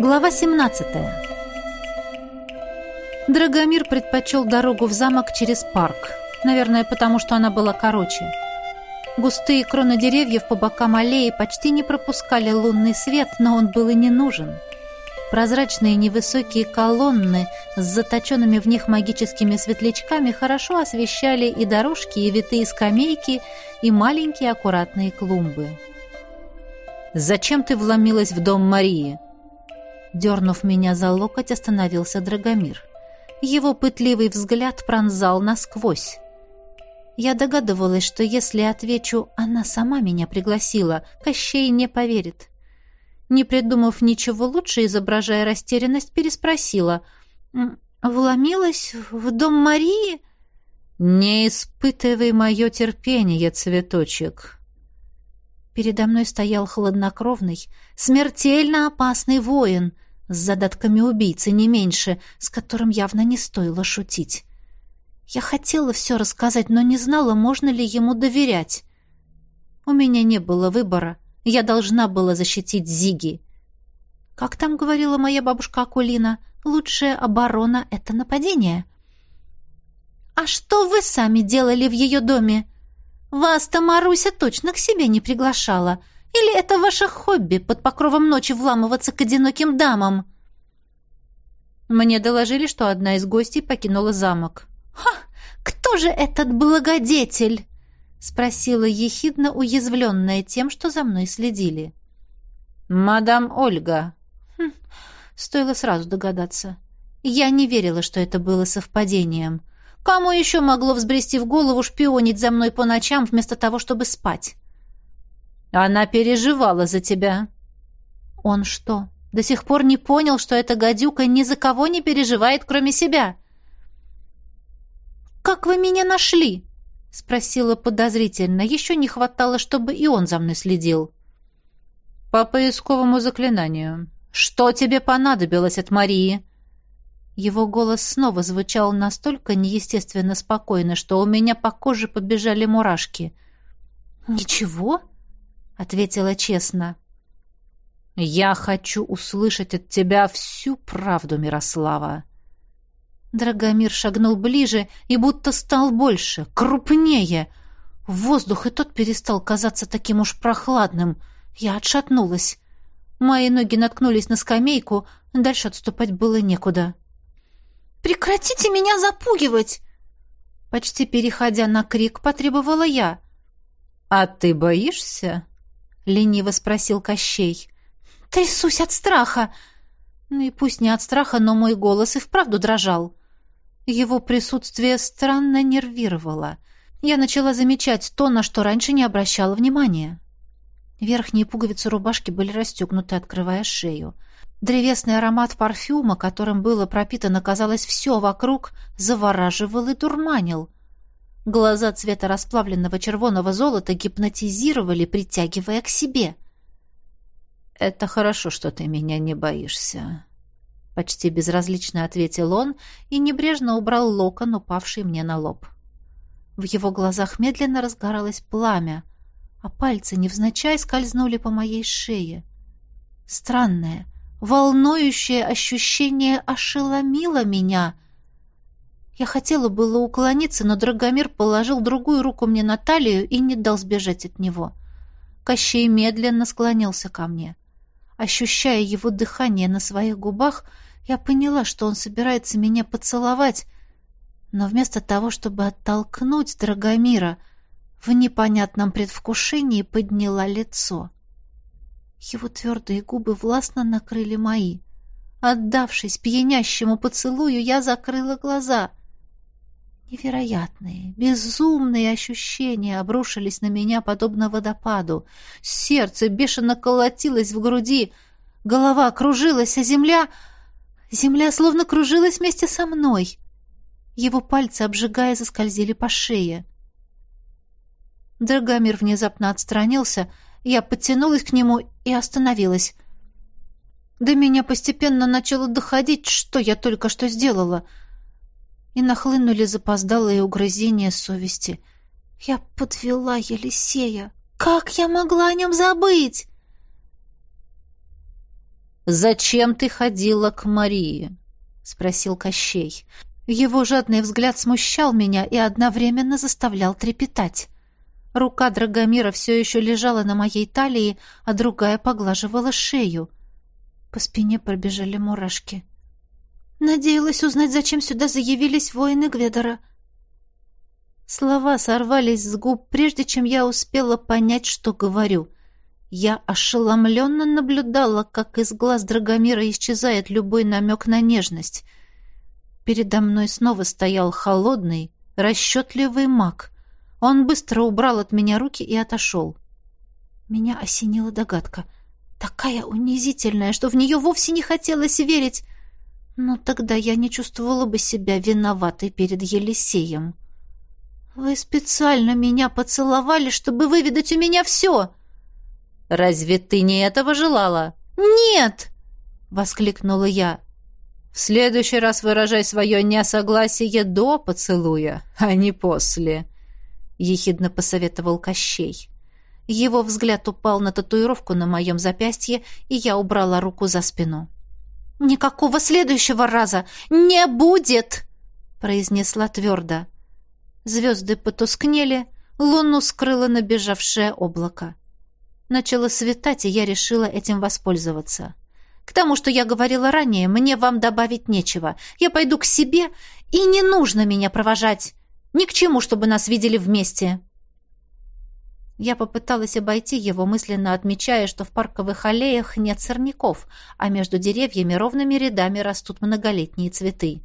Глава 17 Драгомир предпочел дорогу в замок через парк. Наверное, потому что она была короче. Густые кроны деревьев по бокам аллеи почти не пропускали лунный свет, но он был и не нужен. Прозрачные невысокие колонны с заточенными в них магическими светлячками хорошо освещали и дорожки, и витые скамейки, и маленькие аккуратные клумбы. «Зачем ты вломилась в дом Марии?» Дернув меня за локоть, остановился Драгомир. Его пытливый взгляд пронзал насквозь. Я догадывалась, что если отвечу «она сама меня пригласила», Кощей не поверит. Не придумав ничего лучше, изображая растерянность, переспросила. «Вломилась в дом Марии?» «Не испытывай мое терпение, цветочек!» Передо мной стоял хладнокровный, смертельно опасный воин с задатками убийцы, не меньше, с которым явно не стоило шутить. Я хотела все рассказать, но не знала, можно ли ему доверять. У меня не было выбора. Я должна была защитить Зиги. Как там говорила моя бабушка Акулина, лучшая оборона — это нападение. «А что вы сами делали в ее доме?» Вас-то Маруся точно к себе не приглашала. Или это ваше хобби под покровом ночи вламываться к одиноким дамам?» Мне доложили, что одна из гостей покинула замок. «Ха! Кто же этот благодетель?» — спросила ехидно, уязвленная тем, что за мной следили. «Мадам Ольга». Хм, стоило сразу догадаться. Я не верила, что это было совпадением. Кому еще могло взбрести в голову шпионить за мной по ночам вместо того, чтобы спать? Она переживала за тебя. Он что, до сих пор не понял, что эта гадюка ни за кого не переживает, кроме себя? «Как вы меня нашли?» — спросила подозрительно. Еще не хватало, чтобы и он за мной следил. «По поисковому заклинанию. Что тебе понадобилось от Марии?» Его голос снова звучал настолько неестественно спокойно, что у меня по коже побежали мурашки. «Ничего?» — ответила честно. «Я хочу услышать от тебя всю правду, Мирослава». Драгомир шагнул ближе и будто стал больше, крупнее. Воздух и тот перестал казаться таким уж прохладным. Я отшатнулась. Мои ноги наткнулись на скамейку, дальше отступать было некуда. «Прекратите меня запугивать!» Почти переходя на крик, потребовала я. «А ты боишься?» — лениво спросил Кощей. «Трясусь от страха!» Ну и пусть не от страха, но мой голос и вправду дрожал. Его присутствие странно нервировало. Я начала замечать то, на что раньше не обращала внимания. Верхние пуговицы рубашки были расстегнуты, открывая шею. Древесный аромат парфюма, которым было пропитано, казалось, все вокруг, завораживал и дурманил. Глаза цвета расплавленного червоного золота гипнотизировали, притягивая к себе. «Это хорошо, что ты меня не боишься», — почти безразлично ответил он и небрежно убрал локон, упавший мне на лоб. В его глазах медленно разгоралось пламя, а пальцы невзначай скользнули по моей шее. Странное, Волнующее ощущение ошеломило меня. Я хотела было уклониться, но Драгомир положил другую руку мне на талию и не дал сбежать от него. Кощей медленно склонился ко мне. Ощущая его дыхание на своих губах, я поняла, что он собирается меня поцеловать, но вместо того, чтобы оттолкнуть Драгомира, в непонятном предвкушении подняла лицо. Его твердые губы властно накрыли мои. Отдавшись пьянящему поцелую, я закрыла глаза. Невероятные, безумные ощущения обрушились на меня, подобно водопаду. Сердце бешено колотилось в груди, голова кружилась, а земля... Земля словно кружилась вместе со мной. Его пальцы, обжигая, заскользили по шее. Драгомир внезапно отстранился — я подтянулась к нему и остановилась. До меня постепенно начало доходить, что я только что сделала. И нахлынули запоздалые угрызения совести. Я подвела Елисея. Как я могла о нем забыть? «Зачем ты ходила к Марии?» — спросил Кощей. Его жадный взгляд смущал меня и одновременно заставлял трепетать. Рука Драгомира все еще лежала на моей талии, а другая поглаживала шею. По спине пробежали мурашки. Надеялась узнать, зачем сюда заявились воины Гведора. Слова сорвались с губ, прежде чем я успела понять, что говорю. Я ошеломленно наблюдала, как из глаз Драгомира исчезает любой намек на нежность. Передо мной снова стоял холодный, расчетливый маг — он быстро убрал от меня руки и отошел. Меня осенила догадка. Такая унизительная, что в нее вовсе не хотелось верить. Но тогда я не чувствовала бы себя виноватой перед Елисеем. «Вы специально меня поцеловали, чтобы выведать у меня все!» «Разве ты не этого желала?» «Нет!» — воскликнула я. «В следующий раз выражай свое несогласие до поцелуя, а не после», ехидно посоветовал Кощей. Его взгляд упал на татуировку на моем запястье, и я убрала руку за спину. «Никакого следующего раза не будет!» произнесла твердо. Звезды потускнели, луну скрыло набежавшее облако. Начало светать, и я решила этим воспользоваться. К тому, что я говорила ранее, мне вам добавить нечего. Я пойду к себе, и не нужно меня провожать. Ни к чему, чтобы нас видели вместе. Я попыталась обойти его, мысленно отмечая, что в парковых аллеях нет сорняков, а между деревьями ровными рядами растут многолетние цветы.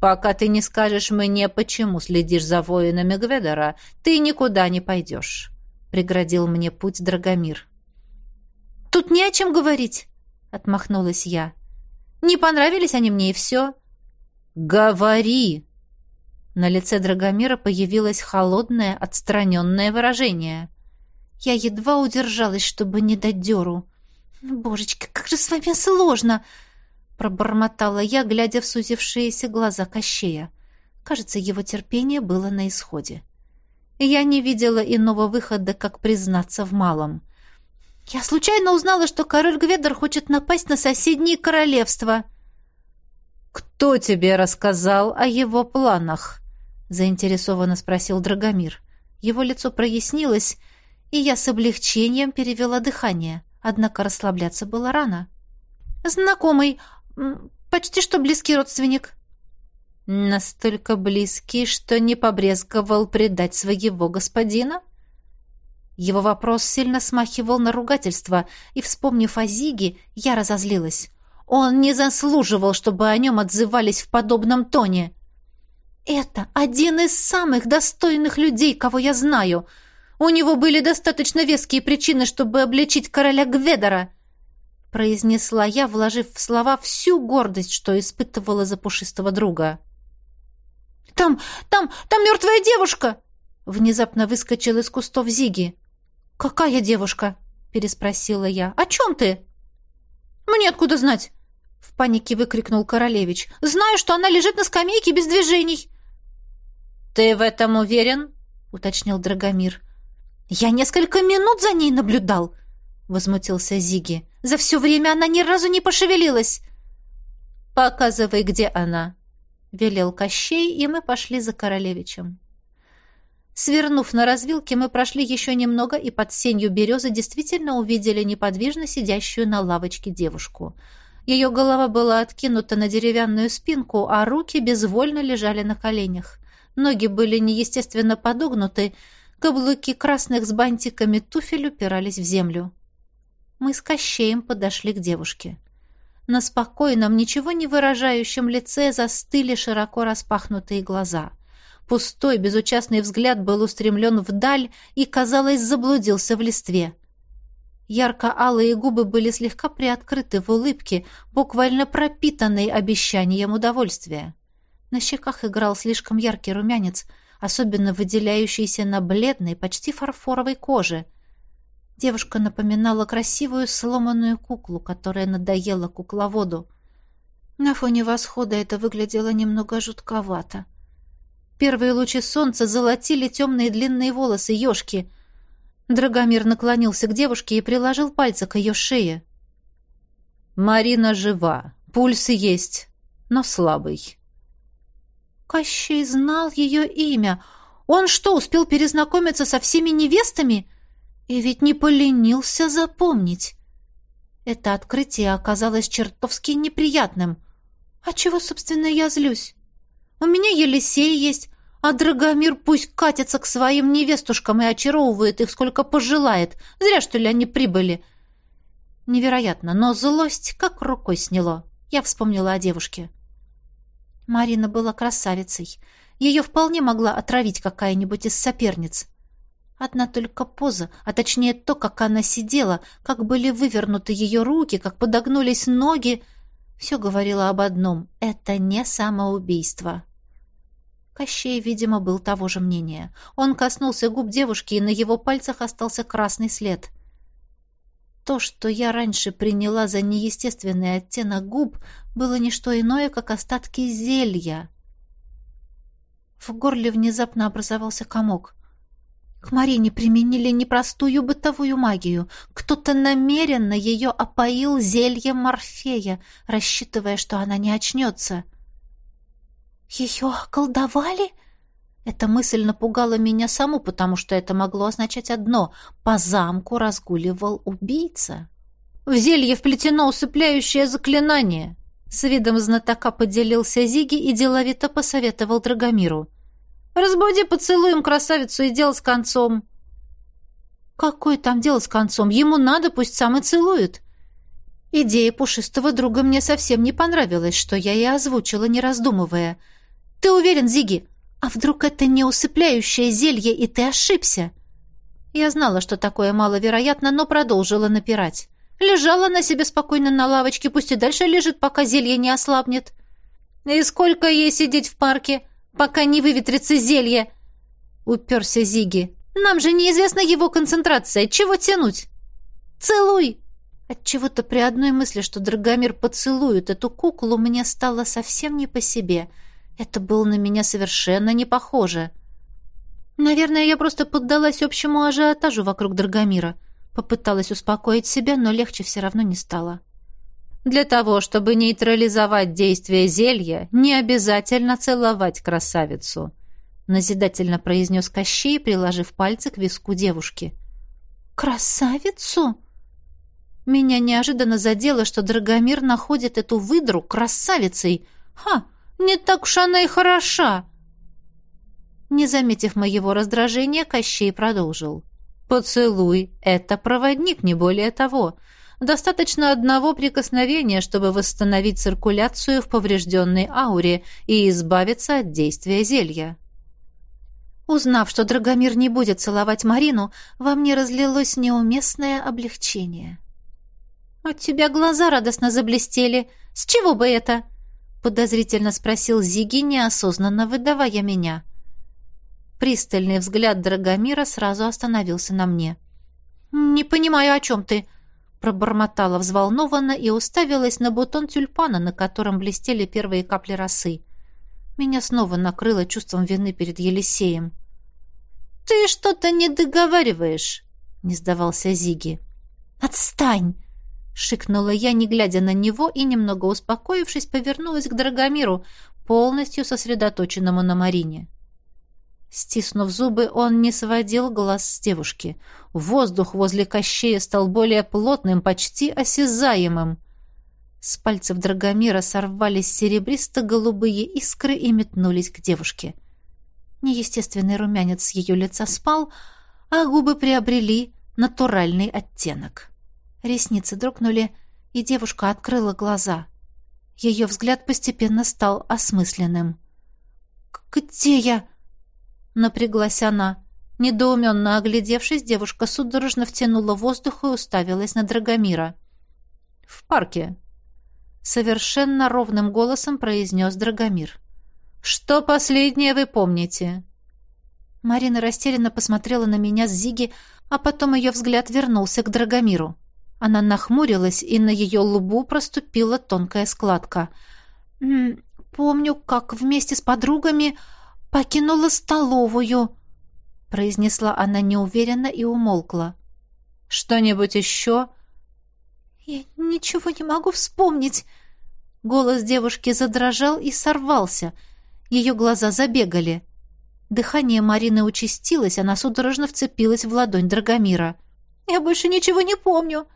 «Пока ты не скажешь мне, почему следишь за воинами Гведора, ты никуда не пойдешь», — преградил мне путь Драгомир. «Тут не о чем говорить», — отмахнулась я. «Не понравились они мне, и все». «Говори!» На лице Драгомира появилось холодное, отстраненное выражение. Я едва удержалась, чтобы не дать дёру. «Божечки, как же с вами сложно!» Пробормотала я, глядя в сузившиеся глаза Кощея. Кажется, его терпение было на исходе. Я не видела иного выхода, как признаться в малом. «Я случайно узнала, что король Гведер хочет напасть на соседние королевства». «Кто тебе рассказал о его планах?» Заинтересованно спросил Драгомир. Его лицо прояснилось, и я с облегчением перевела дыхание. Однако расслабляться было рано. «Знакомый, почти что близкий родственник». «Настолько близкий, что не побрезговал предать своего господина?» Его вопрос сильно смахивал на ругательство, и, вспомнив о Зиге, я разозлилась. Он не заслуживал, чтобы о нем отзывались в подобном тоне. Это один из самых достойных людей, кого я знаю. У него были достаточно веские причины, чтобы обличить короля Гведора, произнесла я, вложив в слова всю гордость, что испытывала за пушистого друга. Там, там, там мертвая девушка! Внезапно выскочил из кустов Зиги. Какая девушка? переспросила я. О чем ты? Мне откуда знать? В панике выкрикнул королевич. «Знаю, что она лежит на скамейке без движений!» «Ты в этом уверен?» — уточнил Драгомир. «Я несколько минут за ней наблюдал!» — возмутился Зиги. «За все время она ни разу не пошевелилась!» «Показывай, где она!» — велел Кощей, и мы пошли за королевичем. Свернув на развилке, мы прошли еще немного и под сенью березы действительно увидели неподвижно сидящую на лавочке девушку — ее голова была откинута на деревянную спинку, а руки безвольно лежали на коленях. Ноги были неестественно подогнуты, каблуки красных с бантиками туфель упирались в землю. Мы с Кощеем подошли к девушке. На спокойном, ничего не выражающем лице застыли широко распахнутые глаза. Пустой, безучастный взгляд был устремлен вдаль и, казалось, заблудился в листве. Ярко-алые губы были слегка приоткрыты в улыбке, буквально пропитанной обещанием удовольствия. На щеках играл слишком яркий румянец, особенно выделяющийся на бледной, почти фарфоровой коже. Девушка напоминала красивую сломанную куклу, которая надоела кукловоду. На фоне восхода это выглядело немного жутковато. Первые лучи солнца золотили темные длинные волосы ёшки — Драгомир наклонился к девушке и приложил пальцы к ее шее. Марина жива, пульс есть, но слабый. Кощей знал ее имя. Он что, успел перезнакомиться со всеми невестами? И ведь не поленился запомнить. Это открытие оказалось чертовски неприятным. А чего, собственно, я злюсь? У меня Елисей есть, а Драгомир пусть катится к своим невестушкам и очаровывает их, сколько пожелает. Зря, что ли, они прибыли. Невероятно, но злость как рукой сняло. Я вспомнила о девушке. Марина была красавицей. Ее вполне могла отравить какая-нибудь из соперниц. Одна только поза, а точнее то, как она сидела, как были вывернуты ее руки, как подогнулись ноги, все говорило об одном — это не самоубийство. Кощей, видимо, был того же мнения. Он коснулся губ девушки, и на его пальцах остался красный след — то, что я раньше приняла за неестественный оттенок губ, было не что иное, как остатки зелья. В горле внезапно образовался комок. К Марине применили непростую бытовую магию. Кто-то намеренно ее опоил зельем Морфея, рассчитывая, что она не очнется. «Ее околдовали?» Эта мысль напугала меня саму, потому что это могло означать одно — по замку разгуливал убийца. В зелье вплетено усыпляющее заклинание. С видом знатока поделился Зиги и деловито посоветовал Драгомиру. «Разбуди поцелуем красавицу и дело с концом». «Какое там дело с концом? Ему надо, пусть сам и целует». Идея пушистого друга мне совсем не понравилась, что я и озвучила, не раздумывая. «Ты уверен, Зиги? А вдруг это не усыпляющее зелье, и ты ошибся? Я знала, что такое маловероятно, но продолжила напирать. Лежала на себе спокойно на лавочке, пусть и дальше лежит, пока зелье не ослабнет. И сколько ей сидеть в парке, пока не выветрится зелье? Уперся Зиги. Нам же неизвестна его концентрация. Чего тянуть? Целуй! Отчего-то при одной мысли, что Драгомир поцелует эту куклу, мне стало совсем не по себе — это было на меня совершенно не похоже. Наверное, я просто поддалась общему ажиотажу вокруг Драгомира. Попыталась успокоить себя, но легче все равно не стало. Для того, чтобы нейтрализовать действие зелья, не обязательно целовать красавицу, назидательно произнес Кощей, приложив пальцы к виску девушки. Красавицу? Меня неожиданно задело, что Драгомир находит эту выдру красавицей. Ха! Не так уж она и хороша. Не заметив моего раздражения, Кощей продолжил. «Поцелуй — это проводник, не более того. Достаточно одного прикосновения, чтобы восстановить циркуляцию в поврежденной ауре и избавиться от действия зелья». Узнав, что Драгомир не будет целовать Марину, во мне разлилось неуместное облегчение. «От тебя глаза радостно заблестели. С чего бы это?» Подозрительно спросил Зиги, неосознанно выдавая меня. Пристальный взгляд Драгомира сразу остановился на мне. «Не понимаю, о чем ты?» пробормотала взволнованно и уставилась на бутон тюльпана, на котором блестели первые капли росы. Меня снова накрыло чувством вины перед Елисеем. «Ты что-то не договариваешь», — не сдавался Зиги. «Отстань!» Шикнула я, не глядя на него, и, немного успокоившись, повернулась к Драгомиру, полностью сосредоточенному на Марине. Стиснув зубы, он не сводил глаз с девушки. Воздух возле Кощея стал более плотным, почти осязаемым. С пальцев Драгомира сорвались серебристо-голубые искры и метнулись к девушке. Неестественный румянец ее лица спал, а губы приобрели натуральный оттенок. Ресницы дрогнули, и девушка открыла глаза. Ее взгляд постепенно стал осмысленным. «Где я?» — напряглась она. Недоуменно оглядевшись, девушка судорожно втянула воздух и уставилась на Драгомира. «В парке», — совершенно ровным голосом произнес Драгомир. «Что последнее вы помните?» Марина растерянно посмотрела на меня с Зиги, а потом ее взгляд вернулся к Драгомиру. Она нахмурилась, и на ее лбу проступила тонкая складка. «Помню, как вместе с подругами покинула столовую», произнесла она неуверенно и умолкла. «Что-нибудь еще?» «Я ничего не могу вспомнить!» Голос девушки задрожал и сорвался. Ее глаза забегали. Дыхание Марины участилось, она судорожно вцепилась в ладонь Драгомира. «Я больше ничего не помню!»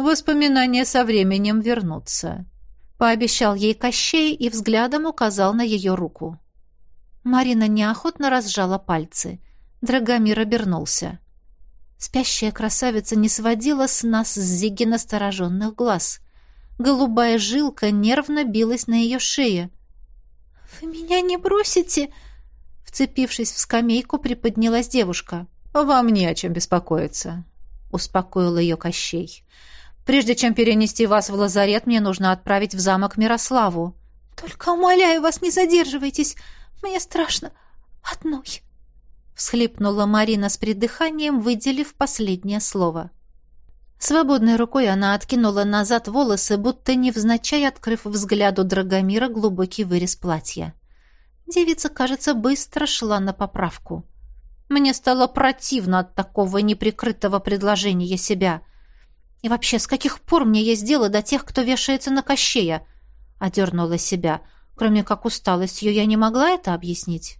«Воспоминания со временем вернутся», — пообещал ей Кощей и взглядом указал на ее руку. Марина неохотно разжала пальцы. Драгомир обернулся. Спящая красавица не сводила с нас с Зиги настороженных глаз. Голубая жилка нервно билась на ее шее. «Вы меня не бросите?» Вцепившись в скамейку, приподнялась девушка. «Вам не о чем беспокоиться», — успокоил ее Кощей. «Прежде чем перенести вас в лазарет, мне нужно отправить в замок Мирославу». «Только умоляю вас, не задерживайтесь. Мне страшно. Одной» всхлипнула Марина с придыханием, выделив последнее слово. Свободной рукой она откинула назад волосы, будто невзначай открыв взгляду Драгомира глубокий вырез платья. Девица, кажется, быстро шла на поправку. Мне стало противно от такого неприкрытого предложения себя. И вообще, с каких пор мне есть дело до тех, кто вешается на кощея? Одернула себя. Кроме как усталостью, я не могла это объяснить.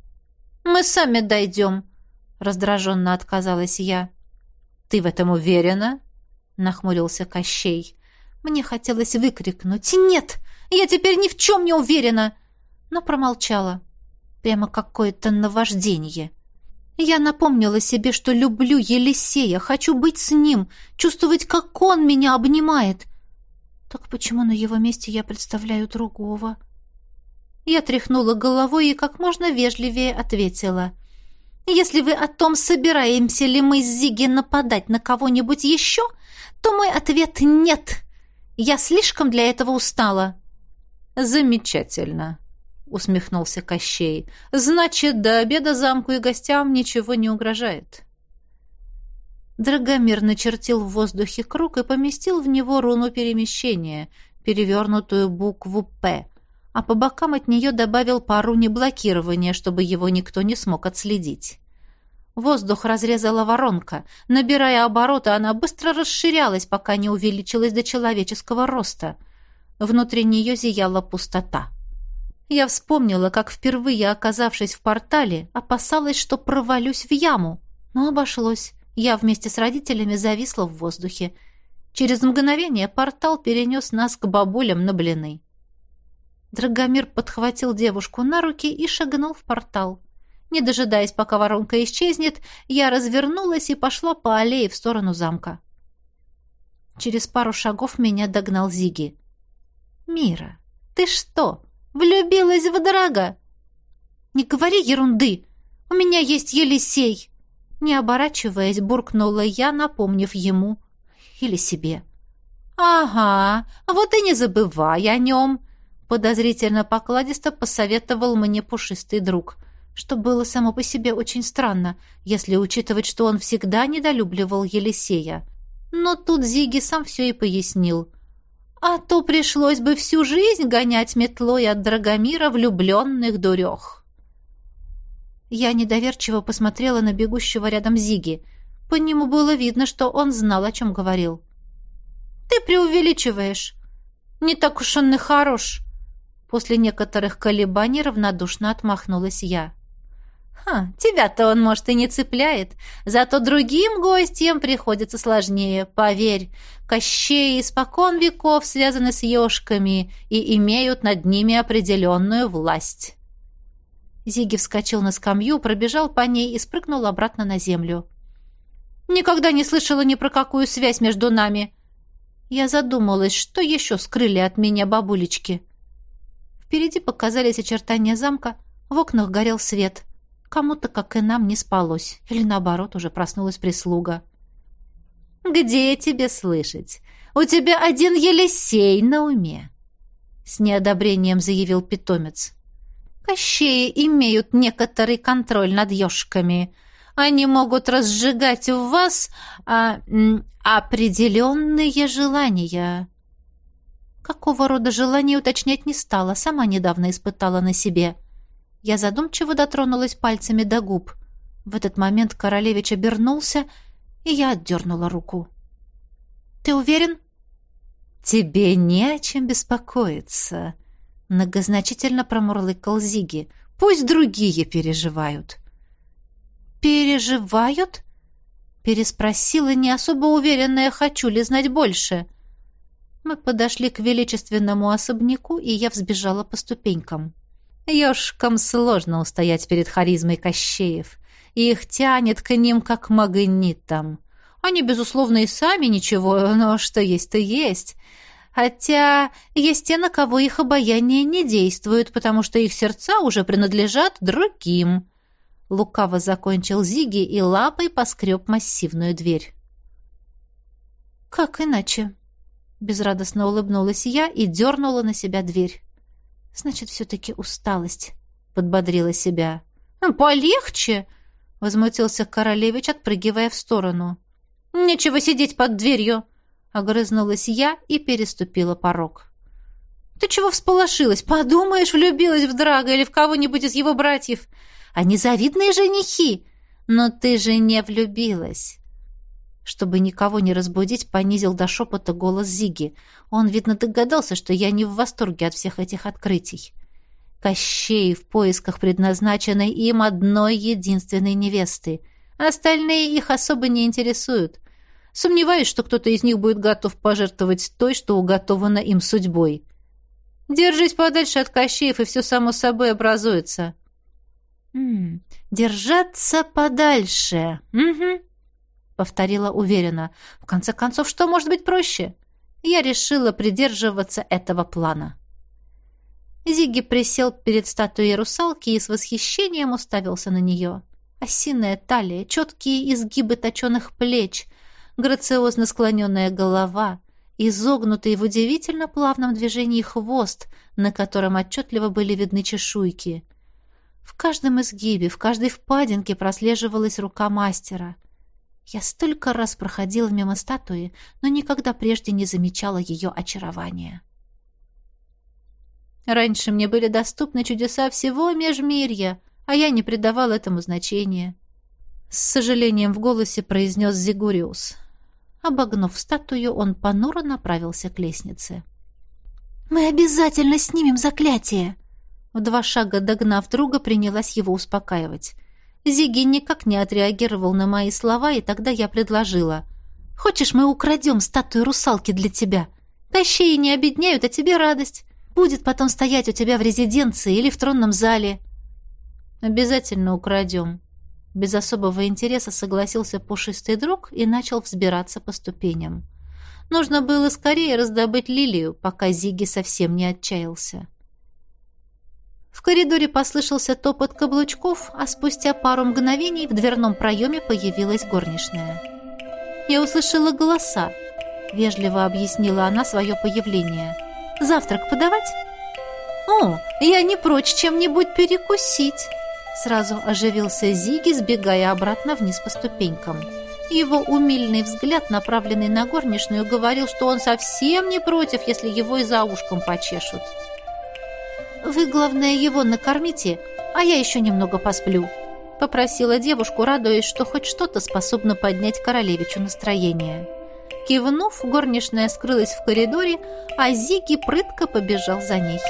«Мы сами дойдем», раздраженно отказалась я. «Ты в этом уверена?» — нахмурился Кощей. Мне хотелось выкрикнуть «Нет! Я теперь ни в чем не уверена!» Но промолчала. Прямо какое-то наваждение. Я напомнила себе, что люблю Елисея, хочу быть с ним, чувствовать, как он меня обнимает. Так почему на его месте я представляю другого? Я тряхнула головой и как можно вежливее ответила. Если вы о том, собираемся ли мы с Зиги нападать на кого-нибудь еще, то мой ответ «нет». Я слишком для этого устала». «Замечательно», — усмехнулся Кощей. «Значит, до обеда замку и гостям ничего не угрожает». Драгомир начертил в воздухе круг и поместил в него руну перемещения, перевернутую букву «П», а по бокам от нее добавил пару неблокирования, чтобы его никто не смог отследить. Воздух разрезала воронка. Набирая обороты, она быстро расширялась, пока не увеличилась до человеческого роста. Внутри нее зияла пустота. Я вспомнила, как впервые, оказавшись в портале, опасалась, что провалюсь в яму. Но обошлось. Я вместе с родителями зависла в воздухе. Через мгновение портал перенес нас к бабулям на блины. Драгомир подхватил девушку на руки и шагнул в портал. Не дожидаясь, пока воронка исчезнет, я развернулась и пошла по аллее в сторону замка. Через пару шагов меня догнал Зиги. «Мира, ты что, влюбилась в Драга?» «Не говори ерунды! У меня есть Елисей!» Не оборачиваясь, буркнула я, напомнив ему или себе. «Ага, вот и не забывай о нем!» Подозрительно покладисто посоветовал мне пушистый друг — что было само по себе очень странно, если учитывать, что он всегда недолюбливал Елисея. Но тут Зиги сам все и пояснил. А то пришлось бы всю жизнь гонять метлой от Драгомира влюбленных дурех. Я недоверчиво посмотрела на бегущего рядом Зиги. По нему было видно, что он знал, о чем говорил. «Ты преувеличиваешь. Не так уж он и хорош». После некоторых колебаний равнодушно отмахнулась я. Ха, тебя-то он, может, и не цепляет. Зато другим гостям приходится сложнее, поверь. Кощеи испокон веков связаны с ешками и имеют над ними определенную власть. Зиги вскочил на скамью, пробежал по ней и спрыгнул обратно на землю. «Никогда не слышала ни про какую связь между нами!» Я задумалась, что еще скрыли от меня бабулечки. Впереди показались очертания замка, в окнах горел свет — Кому-то, как и нам, не спалось. Или наоборот, уже проснулась прислуга. «Где тебе слышать? У тебя один Елисей на уме!» С неодобрением заявил питомец. «Кощеи имеют некоторый контроль над ешками. Они могут разжигать в вас а, определенные желания». Какого рода желания уточнять не стала, сама недавно испытала на себе – я задумчиво дотронулась пальцами до губ. В этот момент королевич обернулся, и я отдернула руку. «Ты уверен?» «Тебе не о чем беспокоиться», — многозначительно промурлыкал Зиги. «Пусть другие переживают». «Переживают?» — переспросила, не особо уверенная, хочу ли знать больше. Мы подошли к величественному особняку, и я взбежала по ступенькам. Ёшкам сложно устоять перед харизмой Кощеев. Их тянет к ним, как магнитом. Они, безусловно, и сами ничего, но что есть, то есть. Хотя есть те, на кого их обаяние не действует, потому что их сердца уже принадлежат другим. Лукаво закончил Зиги и лапой поскреб массивную дверь. «Как иначе?» Безрадостно улыбнулась я и дернула на себя дверь. «Значит, все-таки усталость», — подбодрила себя. «Полегче!» — возмутился королевич, отпрыгивая в сторону. «Нечего сидеть под дверью!» — огрызнулась я и переступила порог. «Ты чего всполошилась? Подумаешь, влюбилась в Драга или в кого-нибудь из его братьев. Они завидные женихи. Но ты же не влюбилась!» Чтобы никого не разбудить, понизил до шепота голос Зиги. Он, видно, догадался, что я не в восторге от всех этих открытий. Кощей в поисках предназначенной им одной единственной невесты. Остальные их особо не интересуют. Сомневаюсь, что кто-то из них будет готов пожертвовать той, что уготовано им судьбой. Держись подальше от Кощеев, и все само собой образуется. «М -м, «Держаться подальше. Угу», — повторила уверенно. «В конце концов, что может быть проще?» Я решила придерживаться этого плана. Зиги присел перед статуей русалки и с восхищением уставился на нее. Осиная талия, четкие изгибы точеных плеч, грациозно склоненная голова, изогнутый в удивительно плавном движении хвост, на котором отчетливо были видны чешуйки. В каждом изгибе, в каждой впадинке прослеживалась рука мастера. Я столько раз проходила мимо статуи, но никогда прежде не замечала ее очарования. Раньше мне были доступны чудеса всего межмирья, а я не придавал этому значения. С сожалением в голосе произнес Зигуриус. Обогнув статую, он понуро направился к лестнице. «Мы обязательно снимем заклятие!» В два шага догнав друга, принялась его успокаивать. Зиги никак не отреагировал на мои слова, и тогда я предложила. «Хочешь, мы украдем статую русалки для тебя? Кощеи не обедняют, а тебе радость. Будет потом стоять у тебя в резиденции или в тронном зале». «Обязательно украдем». Без особого интереса согласился пушистый друг и начал взбираться по ступеням. Нужно было скорее раздобыть лилию, пока Зиги совсем не отчаялся. В коридоре послышался топот каблучков, а спустя пару мгновений в дверном проеме появилась горничная. «Я услышала голоса», — вежливо объяснила она свое появление. «Завтрак подавать?» «О, я не прочь чем-нибудь перекусить!» Сразу оживился Зиги, сбегая обратно вниз по ступенькам. Его умильный взгляд, направленный на горничную, говорил, что он совсем не против, если его и за ушком почешут. «Вы, главное, его накормите, а я еще немного посплю», — попросила девушку, радуясь, что хоть что-то способно поднять королевичу настроение. Кивнув, горничная скрылась в коридоре, а Зиги прытко побежал за ней.